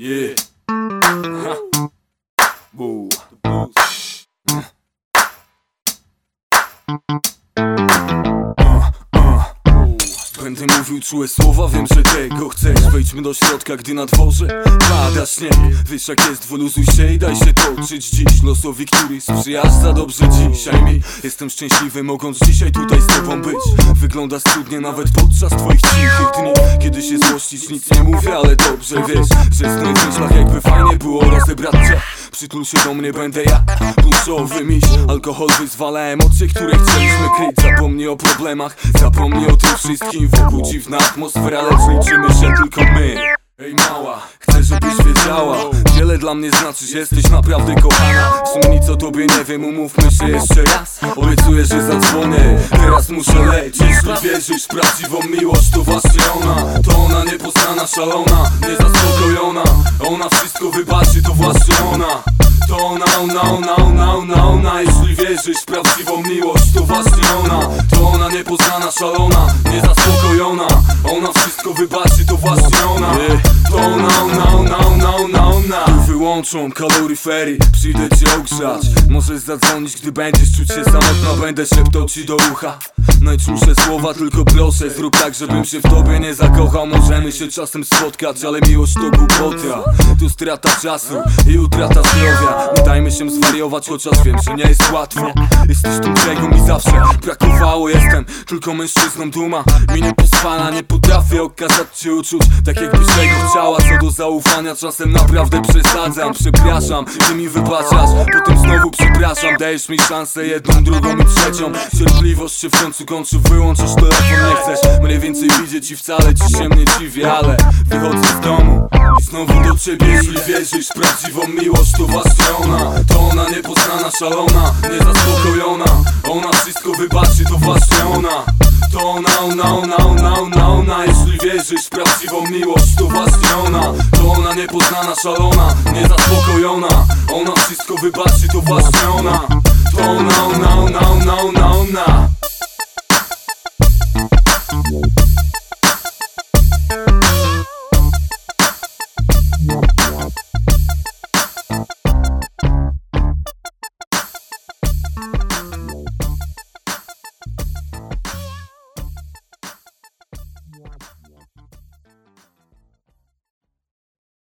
Yeah. Będę mówił czułe słowa, wiem, że tego chcesz. Wejdźmy do środka, gdy na dworze pada śnieg. Wiesz jak jest, wyluzuj się i daj się toczyć. Dziś Losowi który sprzyjasz za dobrze dzisiaj mi. Jestem szczęśliwy, mogąc dzisiaj tutaj z tobą być. Wyglądasz cudnie nawet podczas twoich cichych dni. Nic nie mówię, ale dobrze wiesz Że z w myślach jakby fajnie było rozebrać Przytul się do mnie, będę ja pluszowy miś. Alkohol wyzwala emocje, które chcieliśmy kryć. Zapomnij o problemach, zapomnij o tym wszystkim. Wokół dziwna atmosfera, lecz liczymy się tylko my. Ej mała, chcę żebyś wiedziała. Wiele dla mnie znaczysz, jesteś naprawdę kochana. W tobie nie wiem, umówmy się jeszcze raz. Obiecuję, że zadzwonię, teraz muszę lecieć Jeśli wierzysz w prawdziwą miłość, to właśnie ona. To ona niepoznana, szalona, niezaspokojona. Ona wszystko wybaczy, to właśnie ona. To ona, ona, ona, ona, ona, ona. Jeśli wierzysz w prawdziwą miłość, to właśnie ona. To ona niepoznana, szalona, niezaspokojona. Ona wszystko wybaczy, to właśnie ona. To ona, ona, ona, wyłączą kaloryfery, przyjdę cię ogrzać. Możesz zadzwonić, gdy będziesz czuć się samotna Będę szeptał ci do ucha no i muszę słowa, tylko proszę Zrób tak, żebym się w tobie nie zakochał. Możemy się czasem spotkać, ale miłość to głupota. Tu strata czasu i utrata zdrowia. Nie dajmy się zwariować, chociaż wiem, że nie jest łatwo. Jesteś tym, czego mi zawsze brakowało. Jestem tylko mężczyzną, duma. Mi nie pozwala Nie potrafię okazać ci uczuć, tak jakbyś tego chciała. Co do zaufania, czasem naprawdę przesadzam. Przepraszam, ty mi wybaczasz, potem znowu przepraszam. Dajesz mi szansę, jedną, drugą i trzecią. Cierpliwość się w końcu końcu wyłączysz telefon Nie chcesz mnie więcej widzieć i wcale ci się nie dziwię Ale wychodzę z domu i znowu do ciebie Jeśli wierzysz prawdziwą miłość to właśnie ona To ona niepoznana, szalona, niezaspokojona. Ona wszystko wybaczy, to właśnie ona. To ona, ona, ona, ona, ona, ona. Jeśli wierzysz prawdziwą miłość to właśnie ona. To ona niepoznana, szalona, niezaspokojona. Ona wszystko wybaczy, to właśnie ona Bye.